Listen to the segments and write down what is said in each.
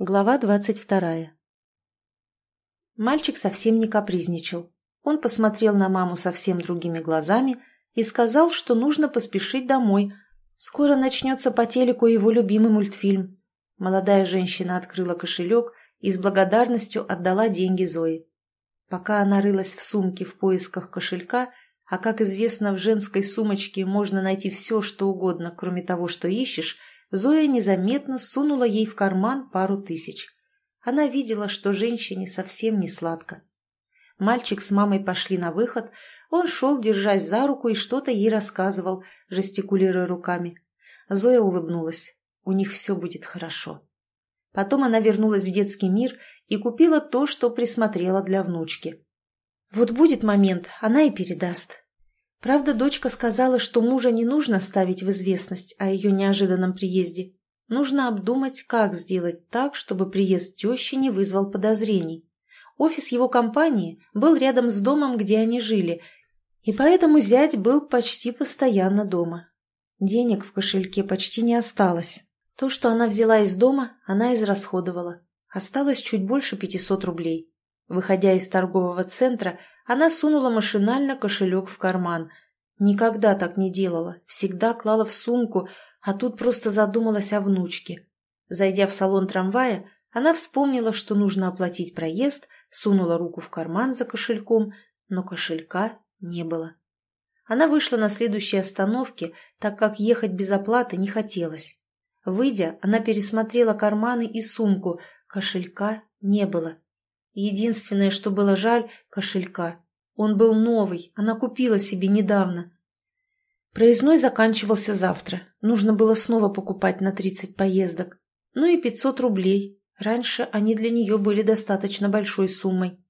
Глава двадцать вторая Мальчик совсем не капризничал. Он посмотрел на маму совсем другими глазами и сказал, что нужно поспешить домой. Скоро начнется по телеку его любимый мультфильм. Молодая женщина открыла кошелек и с благодарностью отдала деньги Зое. Пока она рылась в сумке в поисках кошелька, а, как известно, в женской сумочке можно найти все, что угодно, кроме того, что ищешь, Зоя незаметно сунула ей в карман пару тысяч. Она видела, что женщине совсем не сладко. Мальчик с мамой пошли на выход, он шел, держась за руку, и что-то ей рассказывал, жестикулируя руками. Зоя улыбнулась. У них все будет хорошо. Потом она вернулась в детский мир и купила то, что присмотрела для внучки. Вот будет момент, она и передаст. Правда, дочка сказала, что мужа не нужно ставить в известность о ее неожиданном приезде. Нужно обдумать, как сделать так, чтобы приезд тещи не вызвал подозрений. Офис его компании был рядом с домом, где они жили, и поэтому зять был почти постоянно дома. Денег в кошельке почти не осталось. То, что она взяла из дома, она израсходовала. Осталось чуть больше 500 рублей. Выходя из торгового центра, она сунула машинально кошелек в карман. Никогда так не делала, всегда клала в сумку, а тут просто задумалась о внучке. Зайдя в салон трамвая, она вспомнила, что нужно оплатить проезд, сунула руку в карман за кошельком, но кошелька не было. Она вышла на следующей остановке, так как ехать без оплаты не хотелось. Выйдя, она пересмотрела карманы и сумку, кошелька не было. Единственное, что было жаль – кошелька. Он был новый, она купила себе недавно. Проездной заканчивался завтра. Нужно было снова покупать на 30 поездок. Ну и 500 рублей. Раньше они для нее были достаточно большой суммой.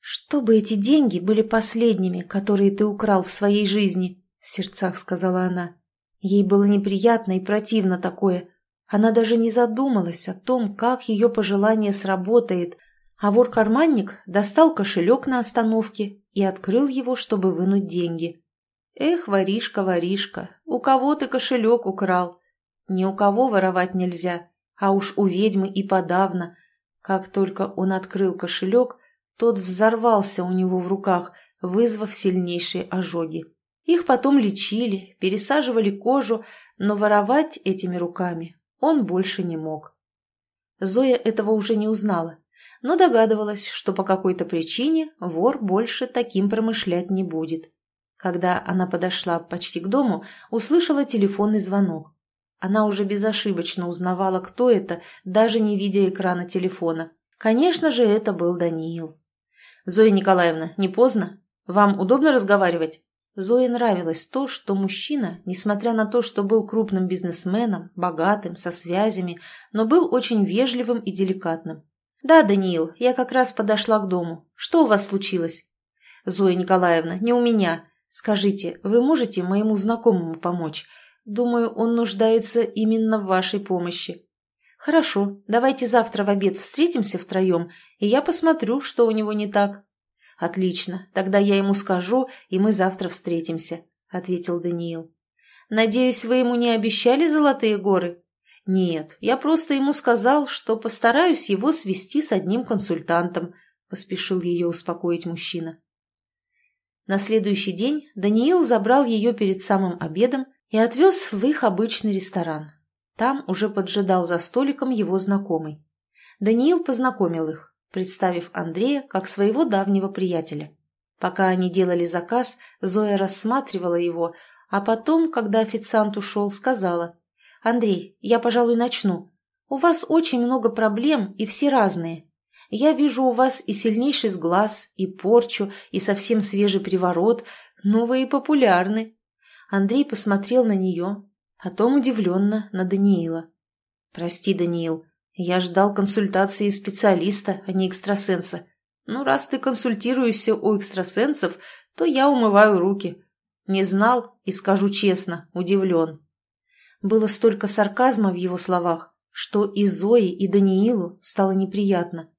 «Чтобы эти деньги были последними, которые ты украл в своей жизни», — в сердцах сказала она. Ей было неприятно и противно такое. Она даже не задумалась о том, как ее пожелание сработает, а вор-карманник достал кошелек на остановке и открыл его, чтобы вынуть деньги. «Эх, воришка, воришка, у кого ты кошелек украл? Ни у кого воровать нельзя, а уж у ведьмы и подавно». Как только он открыл кошелек, тот взорвался у него в руках, вызвав сильнейшие ожоги. Их потом лечили, пересаживали кожу, но воровать этими руками он больше не мог. Зоя этого уже не узнала но догадывалась, что по какой-то причине вор больше таким промышлять не будет. Когда она подошла почти к дому, услышала телефонный звонок. Она уже безошибочно узнавала, кто это, даже не видя экрана телефона. Конечно же, это был Даниил. «Зоя Николаевна, не поздно? Вам удобно разговаривать?» Зое нравилось то, что мужчина, несмотря на то, что был крупным бизнесменом, богатым, со связями, но был очень вежливым и деликатным. «Да, Даниил, я как раз подошла к дому. Что у вас случилось?» «Зоя Николаевна, не у меня. Скажите, вы можете моему знакомому помочь? Думаю, он нуждается именно в вашей помощи». «Хорошо, давайте завтра в обед встретимся втроем, и я посмотрю, что у него не так». «Отлично, тогда я ему скажу, и мы завтра встретимся», — ответил Даниил. «Надеюсь, вы ему не обещали золотые горы?» «Нет, я просто ему сказал, что постараюсь его свести с одним консультантом», – поспешил ее успокоить мужчина. На следующий день Даниил забрал ее перед самым обедом и отвез в их обычный ресторан. Там уже поджидал за столиком его знакомый. Даниил познакомил их, представив Андрея как своего давнего приятеля. Пока они делали заказ, Зоя рассматривала его, а потом, когда официант ушел, сказала – «Андрей, я, пожалуй, начну. У вас очень много проблем, и все разные. Я вижу у вас и сильнейший сглаз, и порчу, и совсем свежий приворот, но вы и популярны». Андрей посмотрел на нее, потом удивленно на Даниила. «Прости, Даниил, я ждал консультации специалиста, а не экстрасенса. Ну, раз ты консультируешься у экстрасенсов, то я умываю руки. Не знал и, скажу честно, удивлен». Было столько сарказма в его словах, что и Зое, и Даниилу стало неприятно.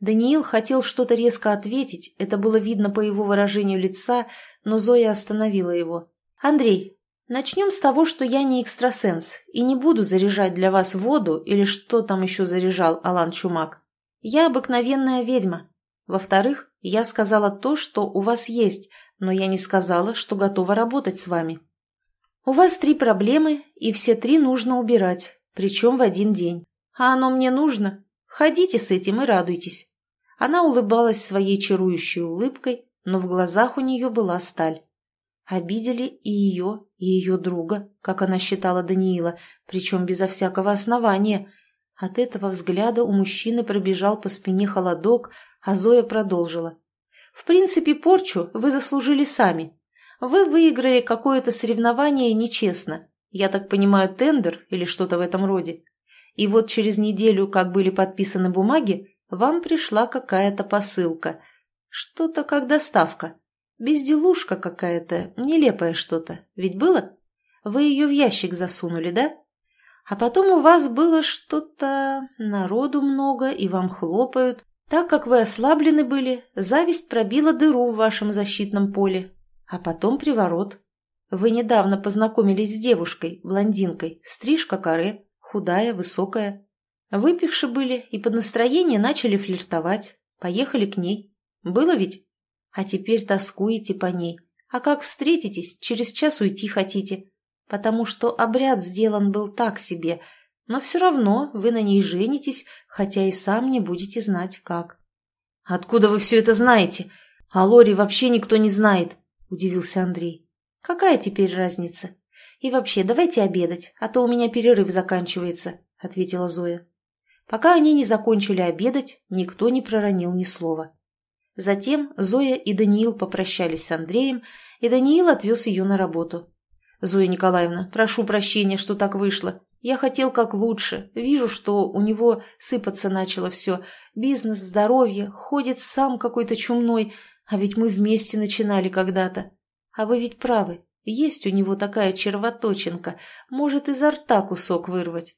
Даниил хотел что-то резко ответить, это было видно по его выражению лица, но Зоя остановила его. «Андрей, Начнем с того, что я не экстрасенс и не буду заряжать для вас воду или что там еще заряжал Алан Чумак. Я обыкновенная ведьма. Во-вторых, я сказала то, что у вас есть, но я не сказала, что готова работать с вами. У вас три проблемы, и все три нужно убирать, причем в один день. А оно мне нужно? Ходите с этим и радуйтесь. Она улыбалась своей чарующей улыбкой, но в глазах у нее была сталь. Обидели и ее, и ее друга, как она считала Даниила, причем безо всякого основания. От этого взгляда у мужчины пробежал по спине холодок, а Зоя продолжила. «В принципе, порчу вы заслужили сами. Вы выиграли какое-то соревнование нечестно. Я так понимаю, тендер или что-то в этом роде. И вот через неделю, как были подписаны бумаги, вам пришла какая-то посылка. Что-то как доставка. Безделушка какая-то, нелепое что-то. Ведь было? Вы ее в ящик засунули, да? А потом у вас было что-то... Народу много, и вам хлопают. Так как вы ослаблены были, зависть пробила дыру в вашем защитном поле. А потом приворот. Вы недавно познакомились с девушкой, блондинкой, стрижка каре, худая, высокая. Выпивши были и под настроение начали флиртовать. Поехали к ней. Было ведь? А теперь тоскуете по ней. А как встретитесь, через час уйти хотите. Потому что обряд сделан был так себе, но все равно вы на ней женитесь, хотя и сам не будете знать, как. «Откуда вы все это знаете? А Лори вообще никто не знает», – удивился Андрей. «Какая теперь разница? И вообще, давайте обедать, а то у меня перерыв заканчивается», – ответила Зоя. Пока они не закончили обедать, никто не проронил ни слова. Затем Зоя и Даниил попрощались с Андреем, и Даниил отвез ее на работу. «Зоя Николаевна, прошу прощения, что так вышло. Я хотел как лучше. Вижу, что у него сыпаться начало все. Бизнес, здоровье, ходит сам какой-то чумной. А ведь мы вместе начинали когда-то. А вы ведь правы. Есть у него такая червоточинка. Может изо рта кусок вырвать.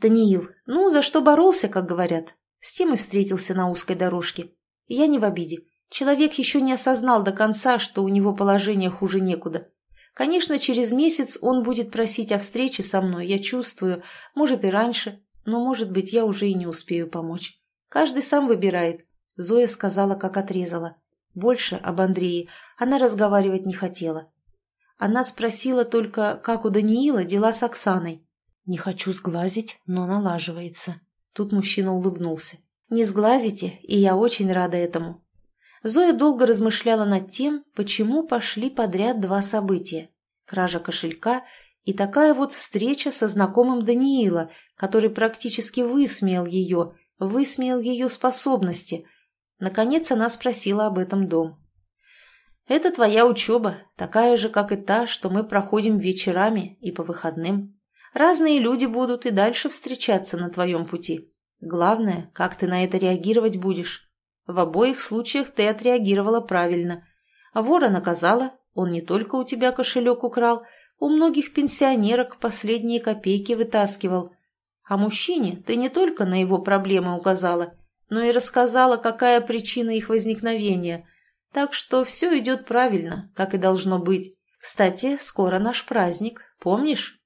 Даниил, ну, за что боролся, как говорят. С тем и встретился на узкой дорожке. Я не в обиде. Человек еще не осознал до конца, что у него положение хуже некуда. Конечно, через месяц он будет просить о встрече со мной, я чувствую, может и раньше, но, может быть, я уже и не успею помочь. Каждый сам выбирает. Зоя сказала, как отрезала. Больше об Андрее она разговаривать не хотела. Она спросила только, как у Даниила дела с Оксаной. «Не хочу сглазить, но налаживается». Тут мужчина улыбнулся. Не сглазите, и я очень рада этому. Зоя долго размышляла над тем, почему пошли подряд два события. Кража кошелька и такая вот встреча со знакомым Даниила, который практически высмеял ее, высмеял ее способности. Наконец она спросила об этом дом. «Это твоя учеба, такая же, как и та, что мы проходим вечерами и по выходным. Разные люди будут и дальше встречаться на твоем пути. Главное, как ты на это реагировать будешь. В обоих случаях ты отреагировала правильно. А вора наказала, он не только у тебя кошелек украл, у многих пенсионерок последние копейки вытаскивал. А мужчине ты не только на его проблемы указала, но и рассказала, какая причина их возникновения. Так что все идет правильно, как и должно быть. Кстати, скоро наш праздник, помнишь?